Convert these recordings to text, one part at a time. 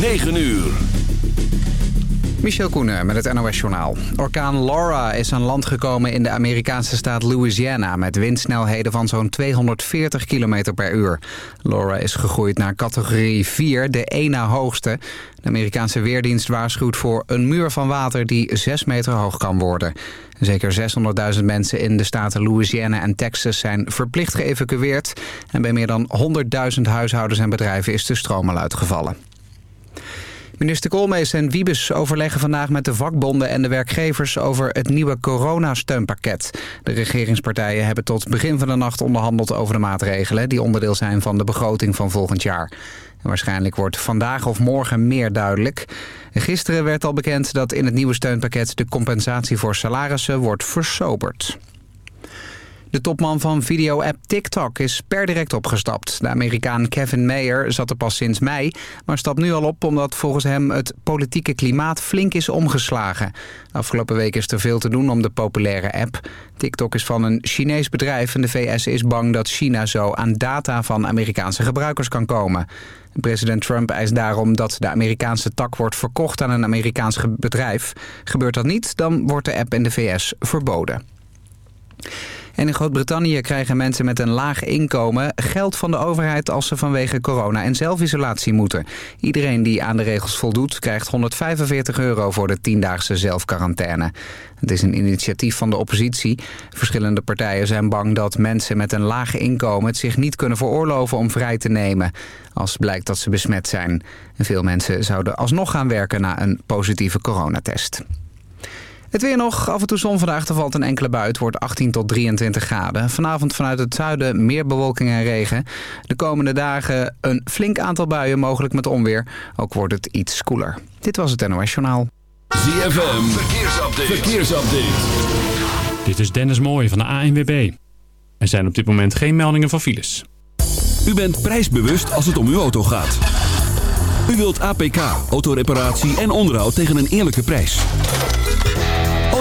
9 uur. Michel Koenen met het NOS-journaal. Orkaan Laura is aan land gekomen in de Amerikaanse staat Louisiana... met windsnelheden van zo'n 240 km per uur. Laura is gegroeid naar categorie 4, de één na hoogste. De Amerikaanse Weerdienst waarschuwt voor een muur van water... die 6 meter hoog kan worden. Zeker 600.000 mensen in de staten Louisiana en Texas zijn verplicht geëvacueerd... en bij meer dan 100.000 huishoudens en bedrijven is de stroom al uitgevallen. Minister Koolmees en Wiebes overleggen vandaag met de vakbonden en de werkgevers over het nieuwe coronasteunpakket. De regeringspartijen hebben tot begin van de nacht onderhandeld over de maatregelen die onderdeel zijn van de begroting van volgend jaar. Waarschijnlijk wordt vandaag of morgen meer duidelijk. Gisteren werd al bekend dat in het nieuwe steunpakket de compensatie voor salarissen wordt versoberd. De topman van video-app TikTok is per direct opgestapt. De Amerikaan Kevin Mayer zat er pas sinds mei, maar stapt nu al op omdat volgens hem het politieke klimaat flink is omgeslagen. afgelopen week is er veel te doen om de populaire app. TikTok is van een Chinees bedrijf en de VS is bang dat China zo aan data van Amerikaanse gebruikers kan komen. President Trump eist daarom dat de Amerikaanse tak wordt verkocht aan een Amerikaans bedrijf. Gebeurt dat niet, dan wordt de app in de VS verboden. En in Groot-Brittannië krijgen mensen met een laag inkomen geld van de overheid als ze vanwege corona en zelfisolatie moeten. Iedereen die aan de regels voldoet krijgt 145 euro voor de tiendaagse zelfquarantaine. Het is een initiatief van de oppositie. Verschillende partijen zijn bang dat mensen met een laag inkomen het zich niet kunnen veroorloven om vrij te nemen als blijkt dat ze besmet zijn. Veel mensen zouden alsnog gaan werken na een positieve coronatest. Het weer nog. Af en toe zon vandaag. Er valt een enkele bui. Het wordt 18 tot 23 graden. Vanavond vanuit het zuiden meer bewolking en regen. De komende dagen een flink aantal buien, mogelijk met onweer. Ook wordt het iets koeler. Dit was het NOS Journaal. ZFM. Verkeersupdate. Verkeersupdate. Dit is Dennis Mooij van de ANWB. Er zijn op dit moment geen meldingen van files. U bent prijsbewust als het om uw auto gaat. U wilt APK, autoreparatie en onderhoud tegen een eerlijke prijs.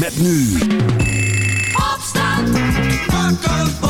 Met nu. Opstand. Wakker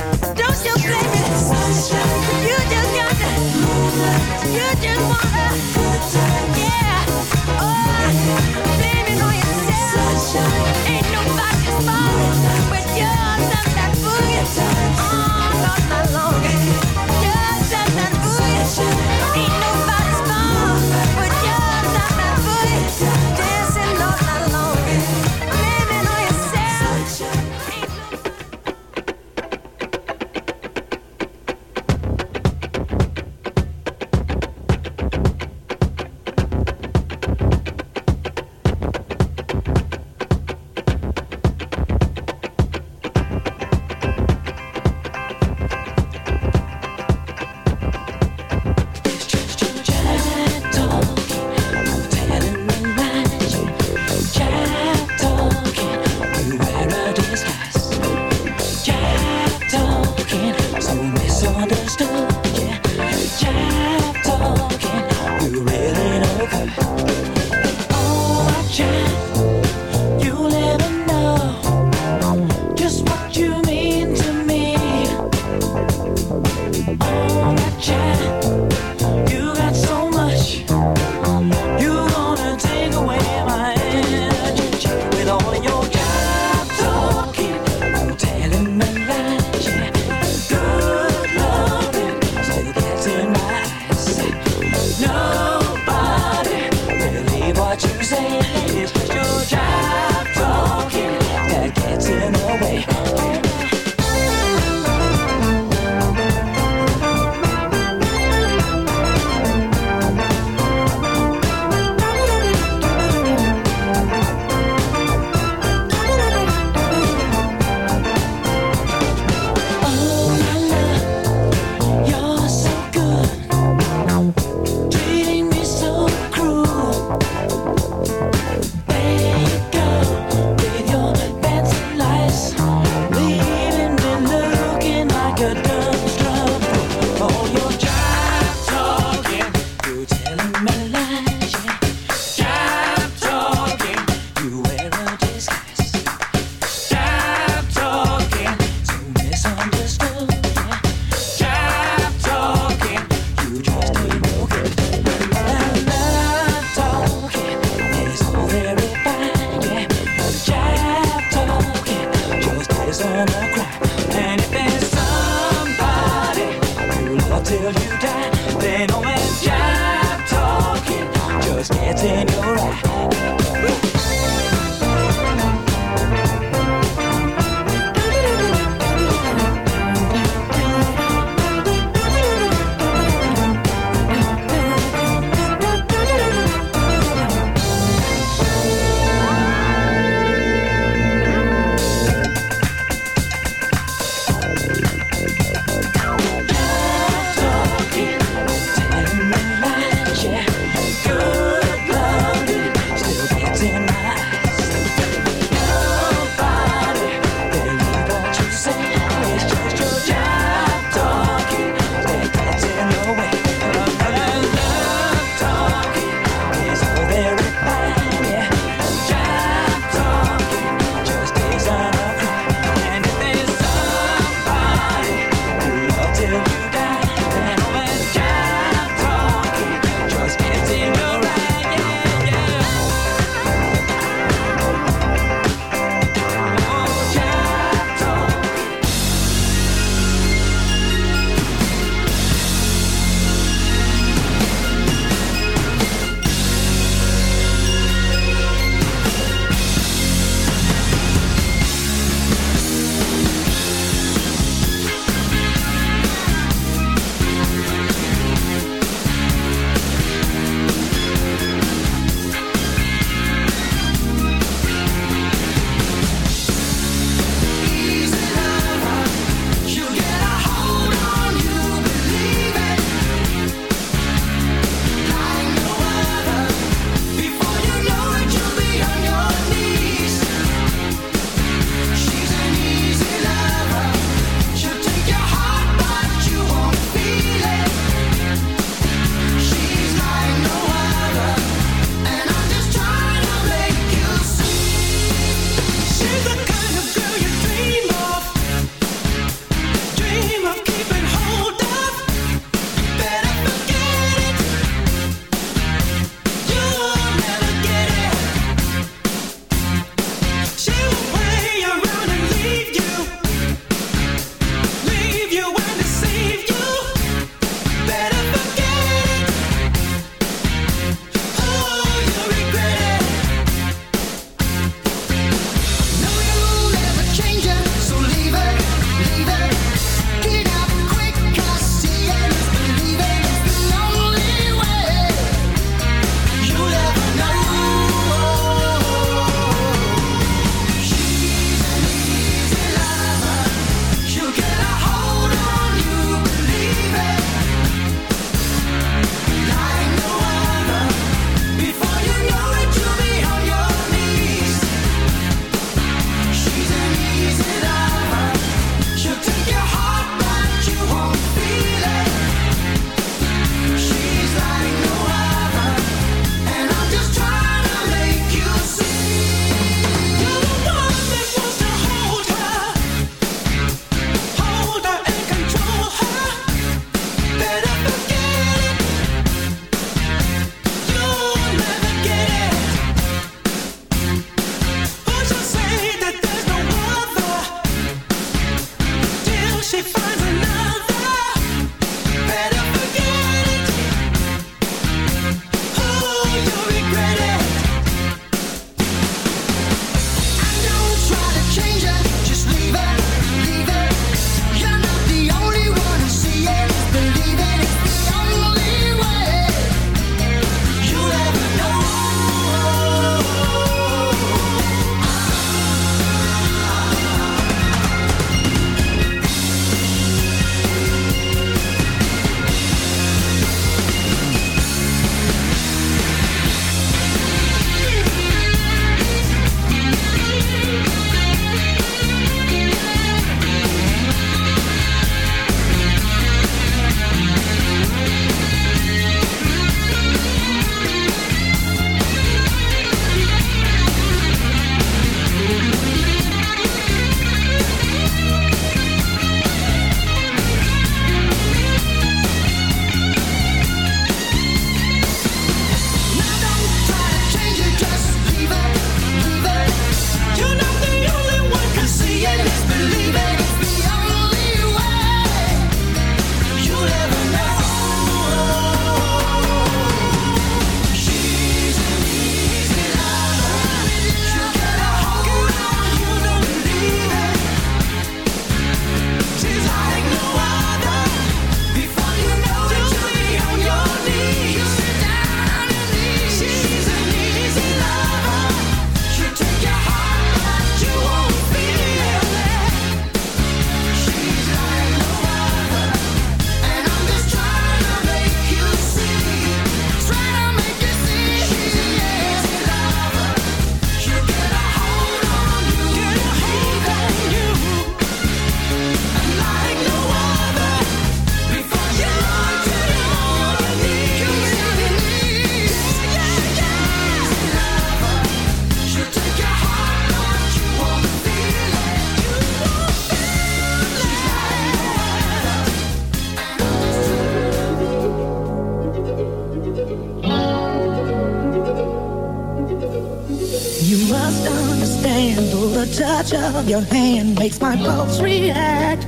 your hand makes my pulse react.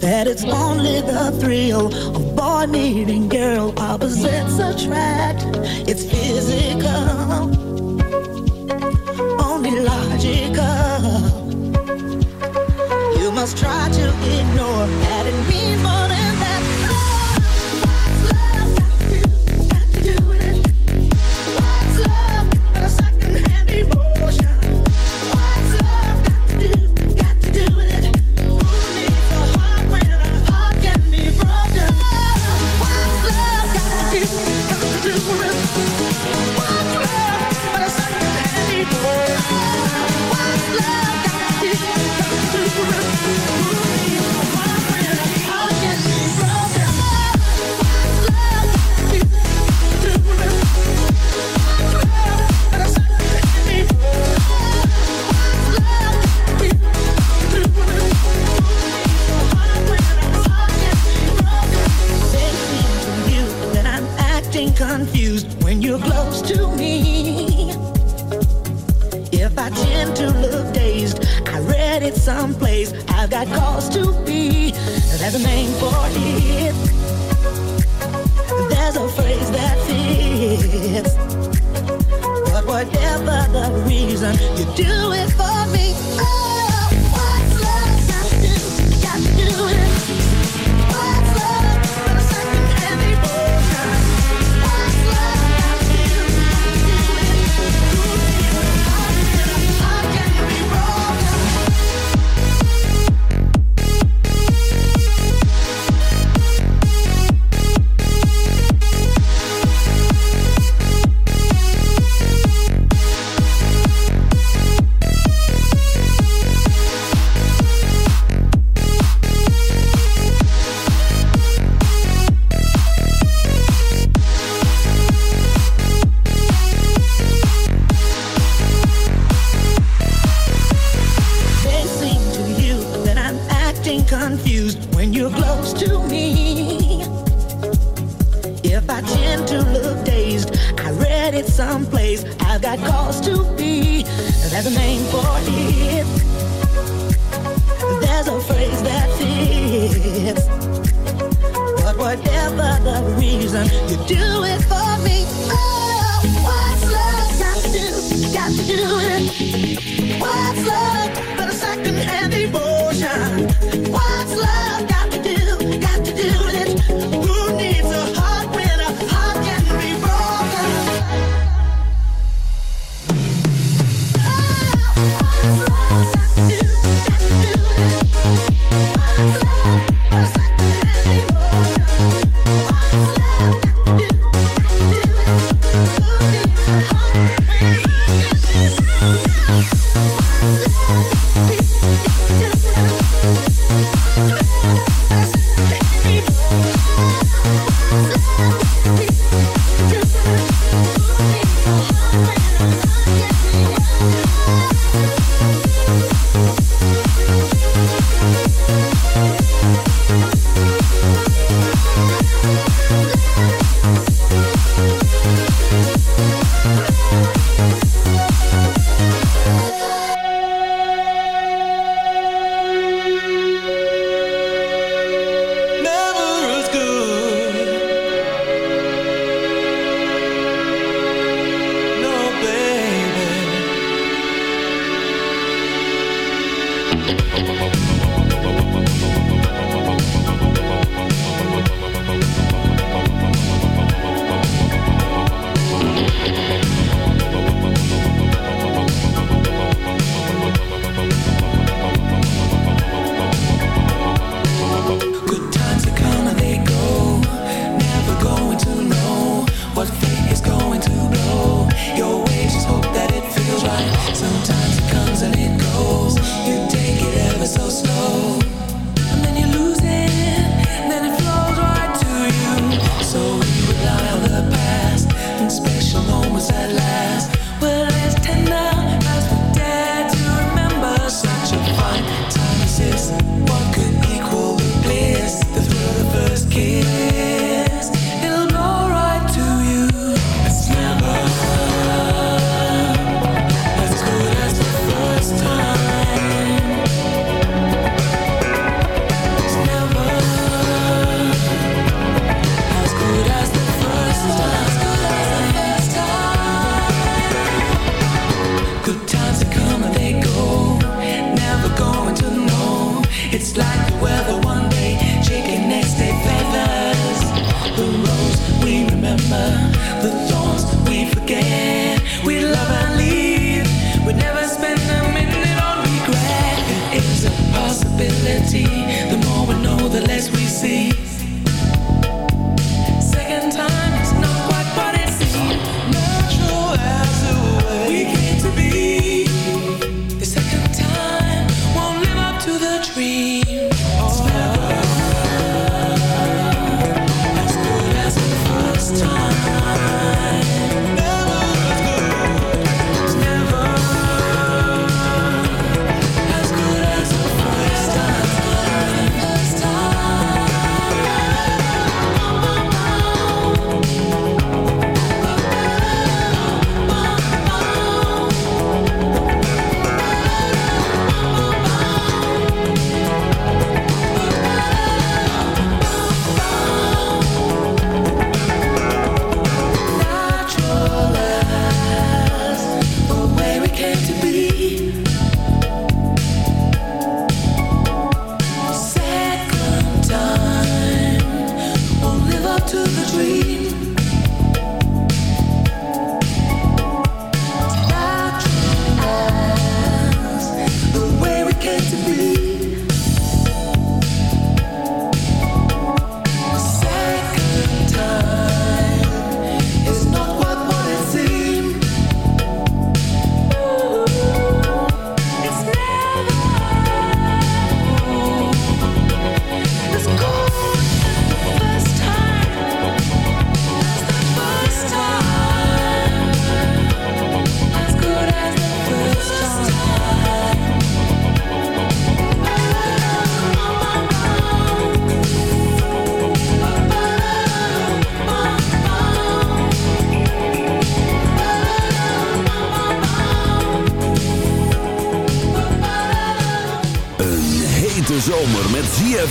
That it's only the thrill of boy meeting girl, opposites attract.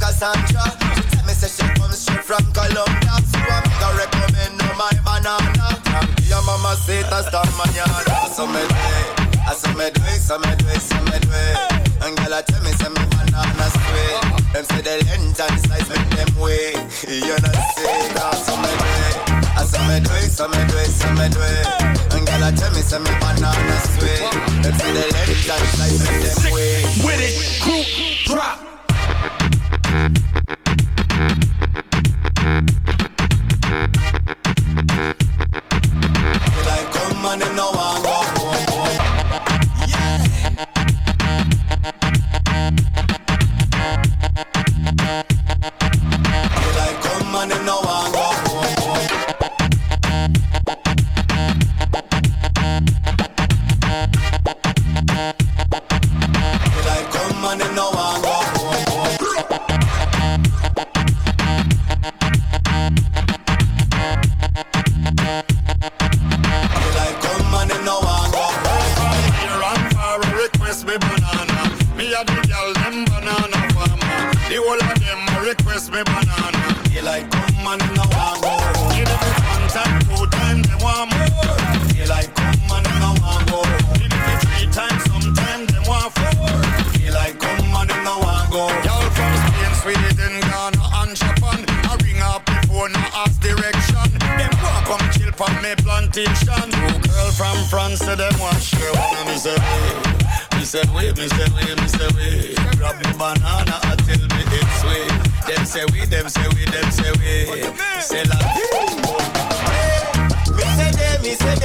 Cassandra. She tell me say she comes straight from Colombia, so I make her recommend no my banana. Your mama say that's the manana. So me do it, I so me do it, so me do it, so me do it. And girl, tell me say me banana sweet. Them say the length and them way. You know say so me do me do it, some me do it, do. And tell me some me banana sweet. MC the length dance them way. With it, crew, drop. Say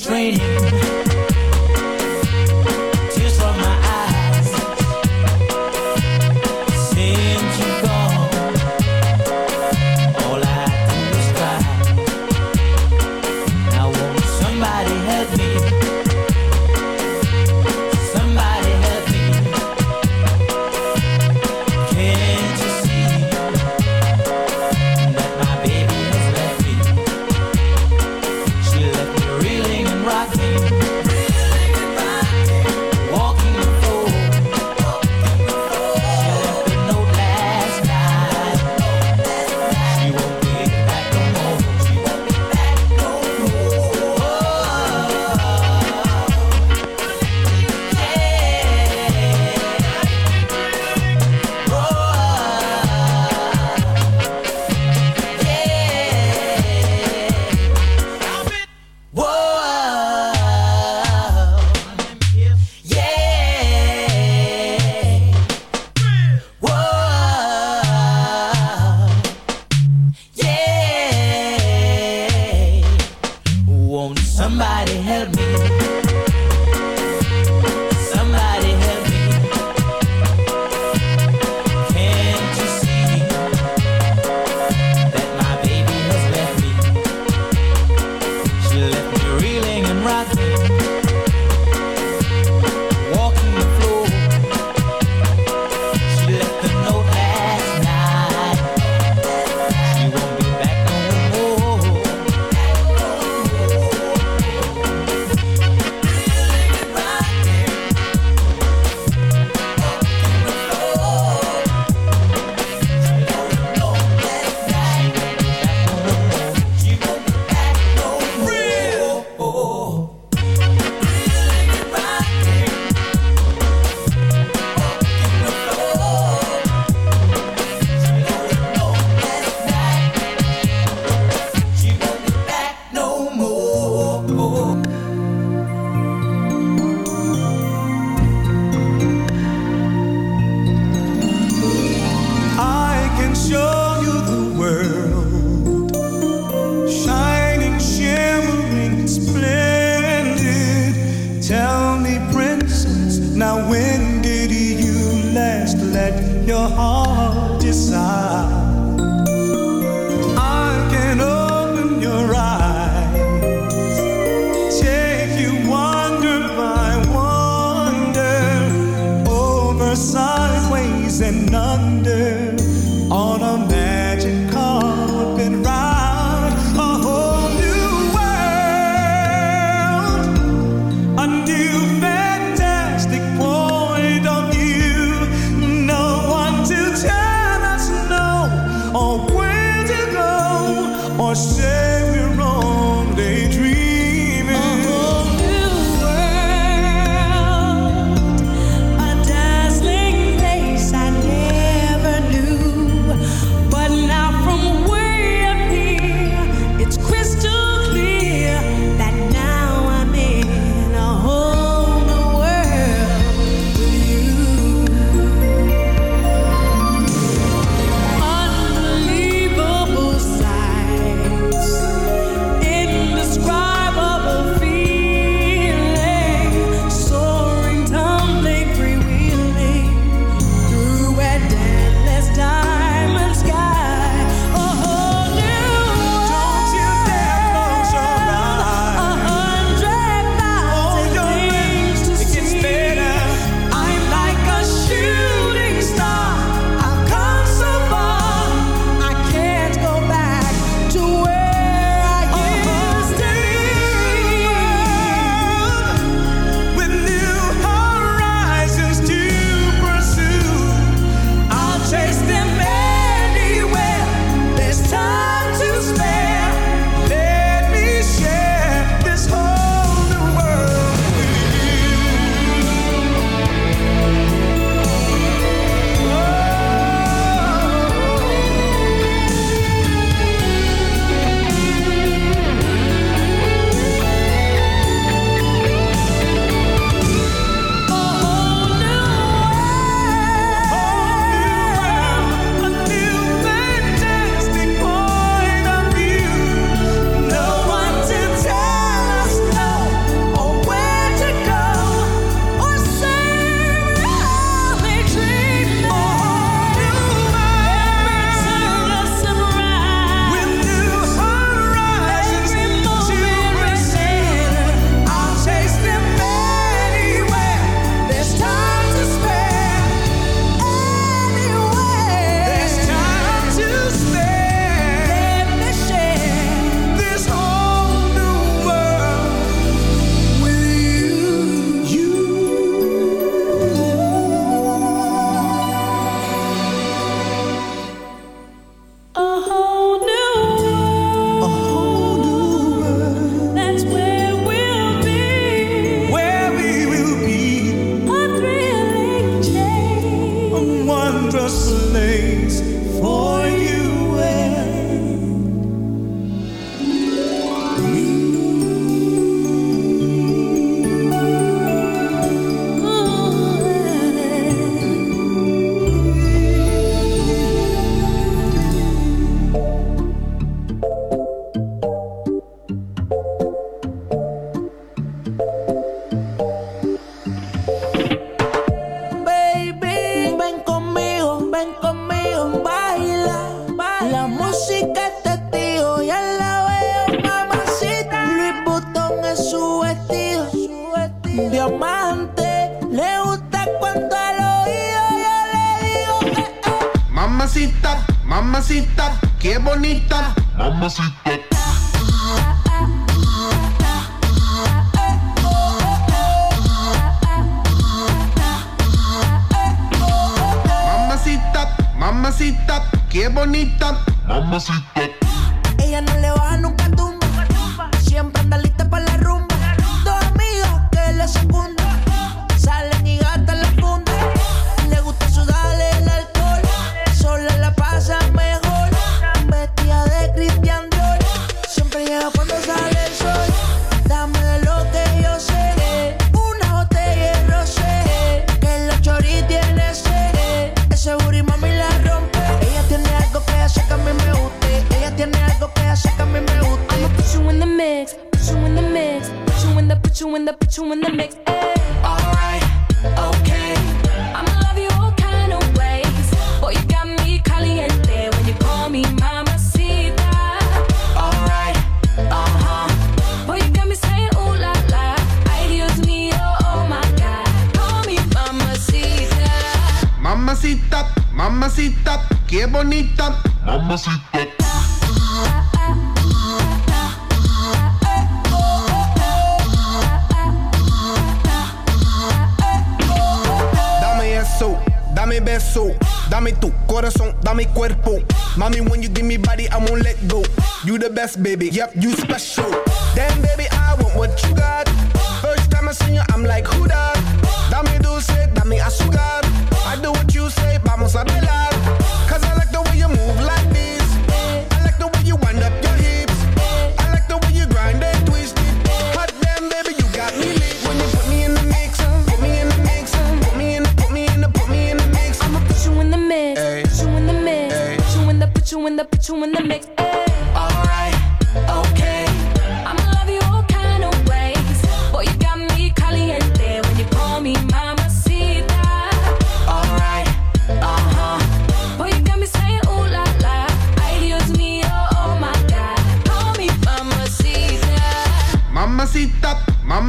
train.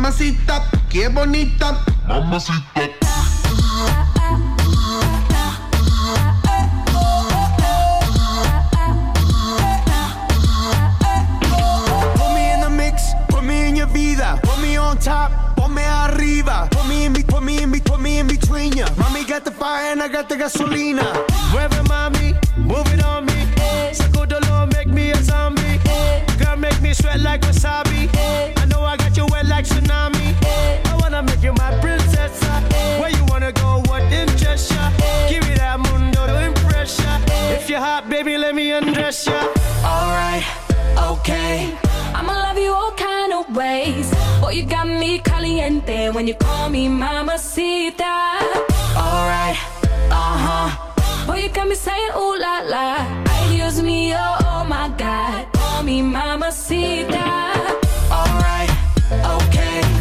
Mamacita, qué bonita. Mamacita. Put me in the mix, put me in your vida, put me on top, put me arriba, put me in, put me in, put me in between ya. Mommy got the fire and I got the gasolina. Wherever mommy, move it on me. Sacudo, make me a zombie. Girl, make me sweat like wasabi. baby, let me undress ya. Alright, okay. I'ma love you all kind of ways. Oh, you got me caliente when you call me mamacita. Alright, uh huh. Boy, you got me saying ooh la la. Excuse me, oh, oh my God. Call me mamacita. Alright, okay.